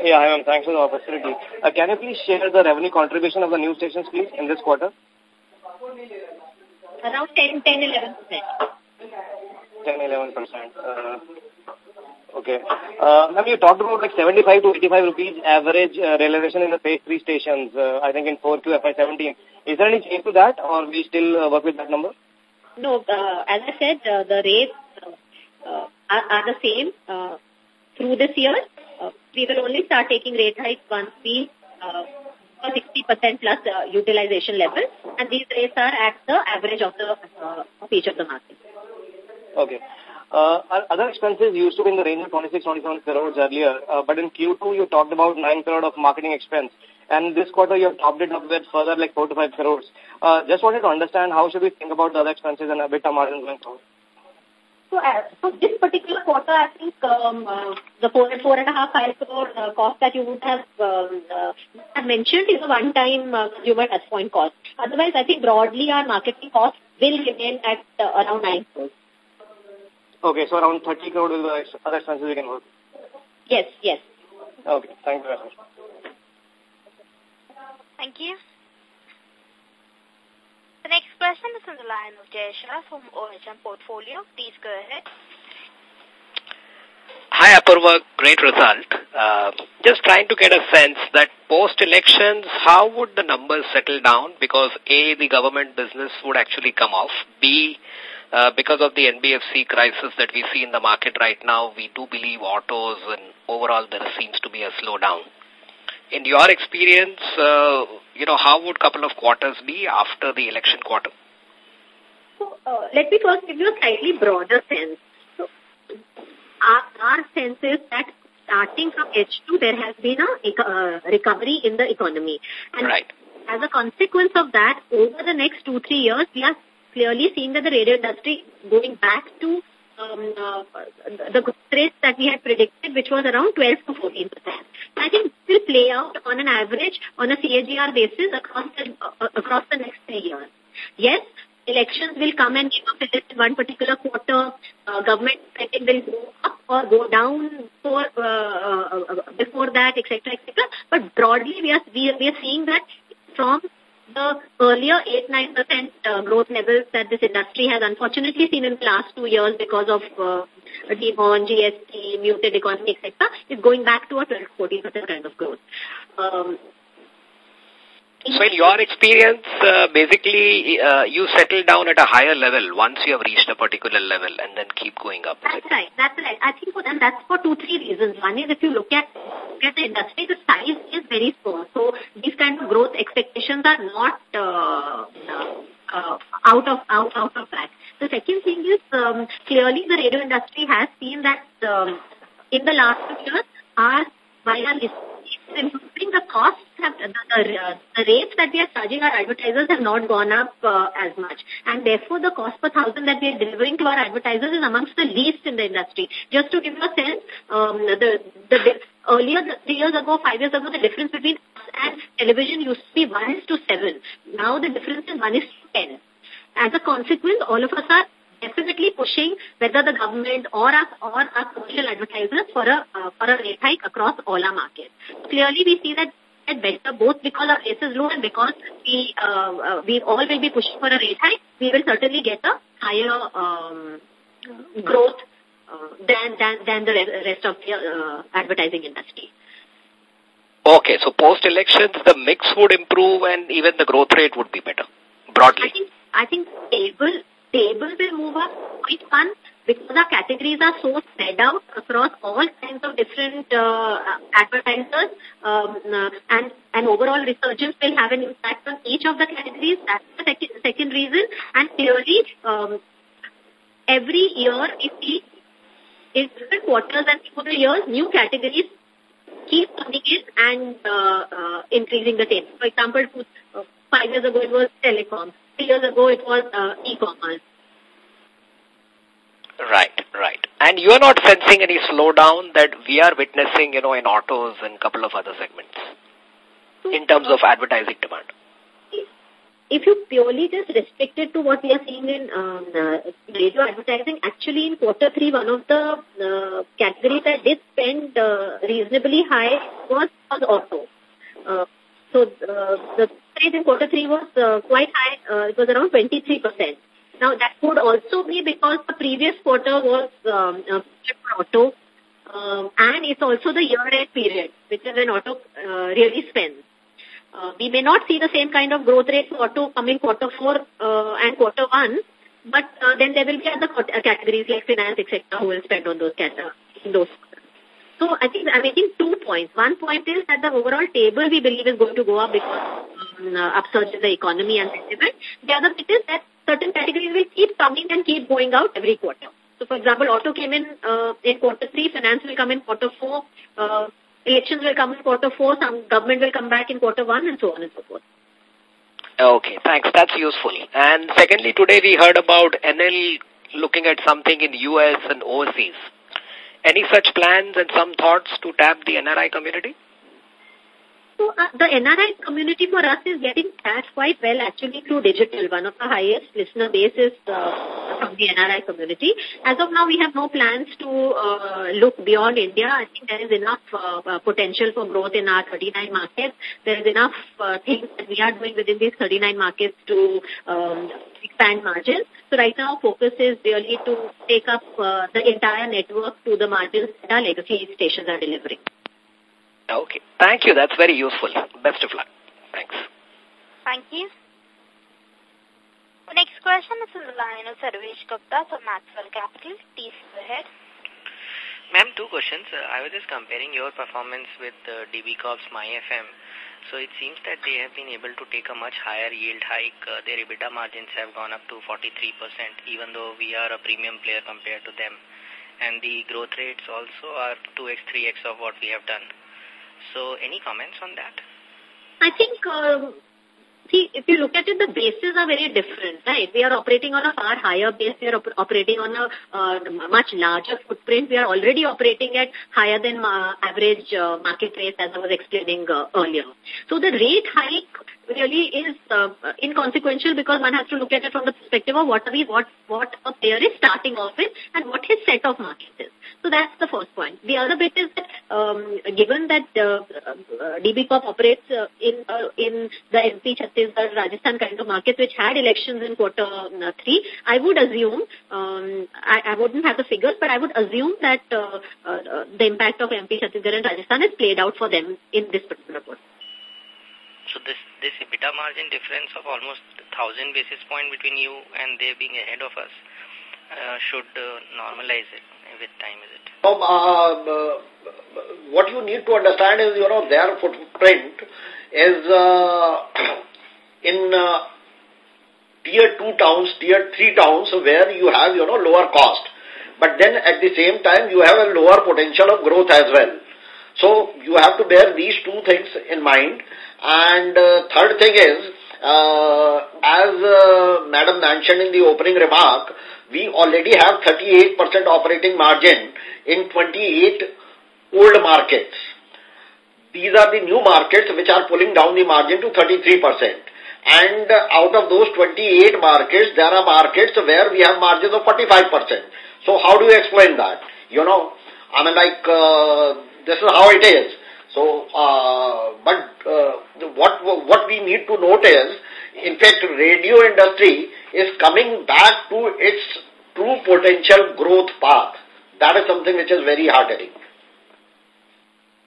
Yeah, hi, ma'am. Thanks for the opportunity. Uh, can you please share the revenue contribution of the new stations, please, in this quarter? Around 10, 10 11%. 10, 11%. Uh, Okay. Uh, ma'am, you talked about like 75 to 85 rupees average uh, realization in the phase 3 stations, uh, I think in 4Q FY17. Is there any change to that or we still uh, work with that number? No, uh, as I said, uh, the rates uh, are, are the same uh, through this year. Uh, we will only start taking rate hikes once we uh, 60% plus uh, utilization level and these rates are at the average of the uh, of each of the markets. Okay. Uh, other expenses used to be in the range of 26, 27 crores earlier, uh, but in Q2 you talked about 9 crore of marketing expense. And this quarter you have topped it up with further like 4 to 5 crores. Uh, just wanted to understand how should we think about the other expenses and EBITDA margins going forward? So, uh, so this particular quarter, I think um, uh, the four four and a half five crore uh, cost that you would have um, uh, mentioned is a one-time uh, consumer touchpoint cost. Otherwise, I think broadly our marketing cost will remain at around nine crores. Okay, so around 30 crore will the other expenses we can work? Yes, yes. Okay, thank you very much. Thank you. The next question is on the line of Jay Shah from OHM Portfolio. Please go ahead. Hi, Apurva. Great result. Uh, just trying to get a sense that post-elections, how would the numbers settle down? Because A, the government business would actually come off. B, uh, because of the NBFC crisis that we see in the market right now, we do believe autos and overall there seems to be a slowdown. In your experience, uh, you know, how would couple of quarters be after the election quarter? So, uh, let me first give you a slightly broader sense. So, our, our sense is that starting from H2, there has been a uh, recovery in the economy. And right. as a consequence of that, over the next two, three years, we are clearly seeing that the radio industry going back to um, uh, the growth rates that we had predicted, which was around 12 to 14 percent. I think will play out on an average on a CAGR basis across the, uh, across the next three years. Yes, elections will come and give fillip in one particular quarter. Uh, government spending will go up or go down for, uh, uh, uh before that, etc., etc. But broadly, we are, we are, we are seeing that from the earlier 8-9% uh, growth levels that this industry has unfortunately seen in the last two years because of uh, demon, GST, muted economy, etc., is going back to a 12-14% kind of growth. Um, so in your experience, uh, basically, uh, you settle down at a higher level once you have reached a particular level and then keep going up. That's right. That's right. I think for them, that's for two, three reasons. One is if you look at, at the industry, the size is very small. So these kind of growth expectations are not uh, uh, out of out, out of that. The second thing is um, clearly the radio industry has seen that um, in the last two years, our while our improving the costs have, the, the, the rates that we are charging our advertisers have not gone up uh, as much. And therefore, the cost per thousand that we are delivering to our advertisers is amongst the least in the industry. Just to give you a sense, um, the, the, earlier, the, three years ago, five years ago, the difference between us and television used to be 1 is to 7. Now the difference is 1 is to 10. As a consequence, all of us are definitely pushing whether the government or us or our commercial advertisers for a uh, for a rate hike across all our markets. Clearly, we see that at better both because our base is low and because we uh, uh, we all will be pushing for a rate hike. We will certainly get a higher um, growth uh, than than than the rest of the uh, advertising industry. Okay, so post elections, the mix would improve and even the growth rate would be better broadly. I think I think stable table will move up quite fun because our categories are so spread out across all kinds of different uh, advertisers um, uh, and an overall resurgence will have an impact on each of the categories. That's the second, second reason. And clearly, um, every year we see in different quarters and through the years, new categories keep coming in and uh, uh, increasing the same. For example, uh, five years ago it was telecom three years ago it was uh, e-commerce. Right, right. And you are not sensing any slowdown that we are witnessing, you know, in autos and a couple of other segments in terms of advertising demand? If you purely just restrict it to what we are seeing in um, uh, radio advertising, actually in quarter three, one of the uh, categories that did spend uh, reasonably high was, was auto. Uh, so uh, the rate in quarter three was uh, quite high. Uh, it was around 23%. Now that could also be because the previous quarter was um, uh, auto um, and it's also the year-end period, which is when auto uh, really spends. Uh, we may not see the same kind of growth rate for auto coming quarter four uh, and quarter one, but uh, then there will be other categories like finance, etc., who will spend on those, uh, those so I think I'm making two points. One point is that the overall table we believe is going to go up because um, uh, upsurge in the economy and sentiment. The other bit is that certain categories will keep coming and keep going out every quarter. So for example, auto came in uh, in quarter three, finance will come in quarter four, uh, elections will come in quarter four, some government will come back in quarter one and so on and so forth. Okay, thanks. That's useful. And secondly, today we heard about ENIL looking at something in US and overseas. Any such plans and some thoughts to tap the NRI community? So uh, the NRI community for us is getting tapped quite well actually through digital. One of the highest listener bases uh, from the NRI community. As of now, we have no plans to uh, look beyond India. I think there is enough uh, uh potential for growth in our 39 markets. There is enough uh, things that we are doing within these 39 markets to um, expand margins. So right now, focus is really to take up uh, the entire network to the margins that our legacy stations are delivering. Okay. Thank you. That's very useful. Best of luck. Thanks. Thank you. The next question is in the line of Sarvesh Gupta from Maxwell Capital. Please go ahead. Ma'am, two questions. Uh, I was just comparing your performance with uh, DB Corp's MyFM. So it seems that they have been able to take a much higher yield hike. Uh, their EBITDA margins have gone up to 43%, even though we are a premium player compared to them. And the growth rates also are 2x, 3x of what we have done. So any comments on that? I think, uh, see, if you look at it, the bases are very different, right? We are operating on a far higher base. We are op operating on a uh, much larger footprint. We are already operating at higher than uh, average uh, market rates, as I was explaining uh, earlier. So the rate hike really is uh, inconsequential because one has to look at it from the perspective of what are we, what, what a player is starting off with and what his set of markets is. So that's the first point. The other bit is that um, given that uh, uh, DB Corp operates uh, in uh, in the MP, Chhattisgarh, Rajasthan kind of markets which had elections in quarter three, I would assume, um, I, I wouldn't have the figures, but I would assume that the impact of MP, Chhattisgarh and Rajasthan is played out for them in this particular quarter. So this, this EBITDA margin difference of almost 1,000 basis point between you and they being ahead of us should uh, normalize it with time, is it? Um, uh, what you need to understand is, you know, their footprint is uh, in uh, tier 2 towns, tier 3 towns where you have, you know, lower cost. But then at the same time, you have a lower potential of growth as well. So you have to bear these two things in mind. And uh, third thing is, uh, as uh, Madam mentioned in the opening remark, we already have 38% operating margin in 28 old markets. These are the new markets which are pulling down the margin to 33%. And out of those 28 markets, there are markets where we have margins of 45%. So how do you explain that? You know, I mean like, uh, this is how it is. So, uh, but uh, what what we need to note is, in fact, radio industry is coming back to its true potential growth path. That is something which is very heartening.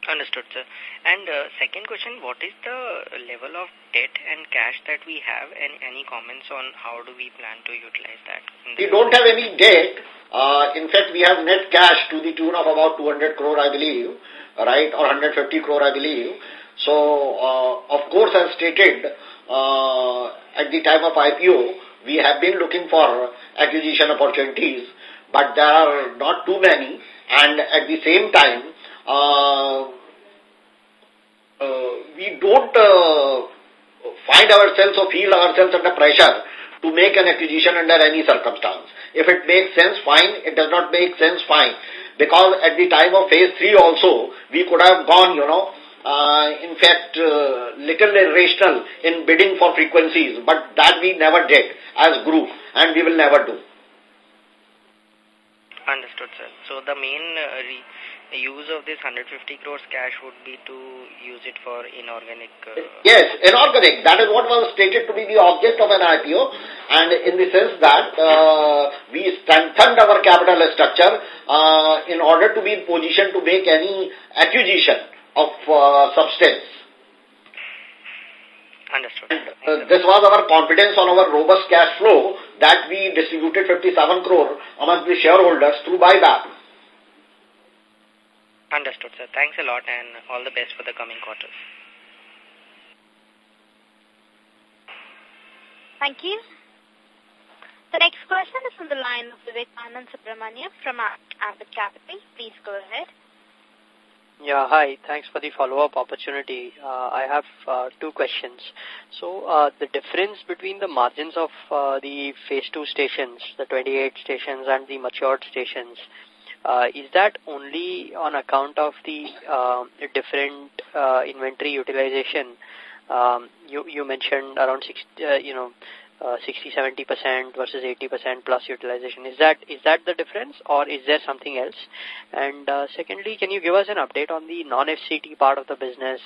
Understood, sir. And uh, second question, what is the level of debt and cash that we have and any comments on how do we plan to utilize that? We don't have any debt. Uh, in fact, we have net cash to the tune of about 200 crore, I believe right, or 150 crore, I believe. So, uh, of course, as stated, uh, at the time of IPO, we have been looking for acquisition opportunities, but there are not too many, and at the same time, uh, uh, we don't uh, find ourselves or feel ourselves under pressure to make an acquisition under any circumstance. If it makes sense, fine. It does not make sense, fine because at the time of phase three also, we could have gone, you know, uh, in fact, uh, little irrational in bidding for frequencies, but that we never did as group, and we will never do. Understood, sir. So the main uh, use of this 150 crores cash would be to use it for inorganic... Uh... Yes, inorganic. That is what was stated to be the object of an IPO and in the sense that uh, we strengthened our capital structure uh, in order to be in position to make any acquisition of uh, substance. Understood. Uh, this was our confidence on our robust cash flow that we distributed 57 crore among the shareholders through buyback. Understood, sir. Thanks a lot and all the best for the coming quarters. Thank you. The next question is from the line of Vivekanand Subbaraman from Ambit Capital. Please go ahead. Yeah, hi. Thanks for the follow-up opportunity. Uh, I have uh, two questions. So, uh, the difference between the margins of uh, the phase two stations, the 28 stations and the matured stations, uh, is that only on account of the uh, different uh, inventory utilization, um, you, you mentioned around, six, uh, you know, uh, 60 70 percent versus 80 percent plus utilization. Is that is that the difference or is there something else? And uh, secondly can you give us an update on the non fct part of the business?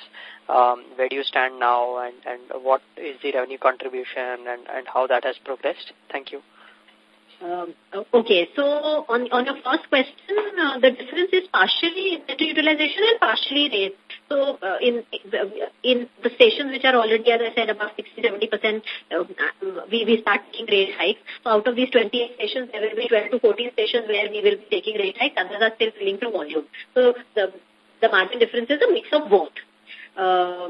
Um, where do you stand now and and what is the revenue contribution and and how that has progressed? Thank you. Um, okay, so on, on your first question, uh, the difference is partially utilization and partially rate. So uh, in in the stations which are already, as I said, about 60-70%, uh, we, we start taking rate hikes. So out of these 28 stations, there will be 12 to 14 stations where we will be taking rate hikes. Others are still filling through volume. So the, the margin difference is a mix of both. Uh,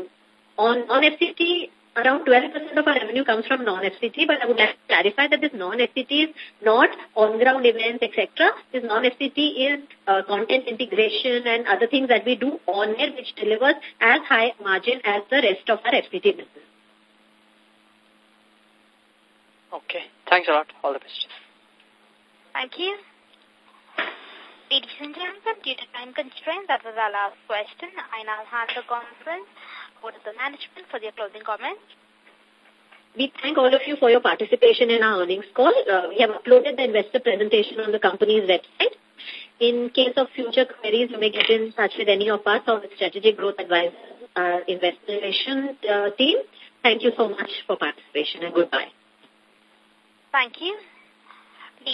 on, on FCT, around 12% of our revenue comes from non-FCT, but I would like to clarify that this non-FCT is not on-ground events, etc. This non-FCT is uh, content integration and other things that we do on air, which delivers as high margin as the rest of our FCT business. Okay. Thanks a lot. All the best. Thank you. Ladies and gentlemen, due to time constraints, that was our last question. I now hand the conference over to the management for their closing comments. We thank all of you for your participation in our earnings call. Uh, we have uploaded the investor presentation on the company's website. In case of future queries, you may get in touch with any of us or the Strategic Growth Advisors, our investor relations uh, team. Thank you so much for participation and goodbye. Thank you.